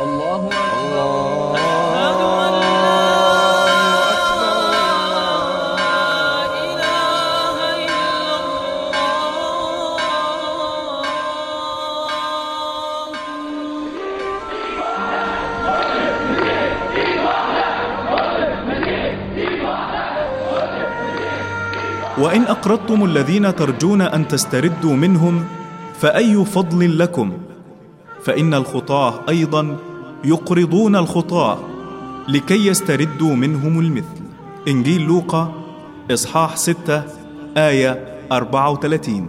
الله أكبر أشهد أن لا إله إلا الله. وإن أقرضتم الذين ترجون أن تستردوا منهم فأي فضل لكم؟ فإن الخطاه أيضا يقرضون الخطاه لكي يستردوا منهم المثل. إنجيل لوقا إصحاح 6 آية 34